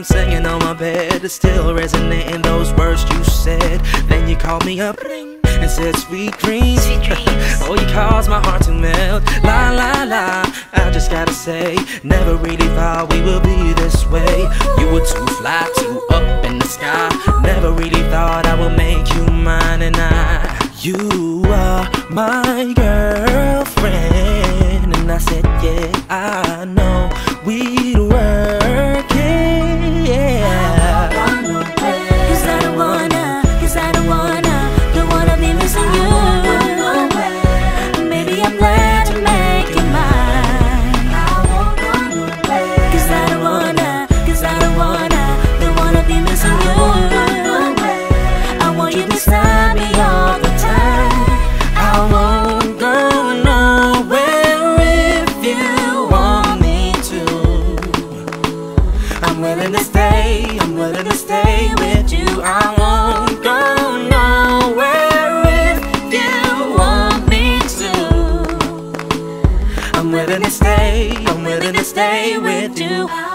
I'm singing on my bed, it's still resonating those words you said. Then you called me up and said sweet dreams. oh, you caused my heart to melt. La la la, I just gotta say, never really thought we would be this way. You were too fly, too up in the sky. Never really thought I would make you mine, and I, you are my girlfriend. I'm willing to stay, I'm willing to stay with you. I won't go nowhere if you want me to. I'm willing to stay, I'm willing to stay with you.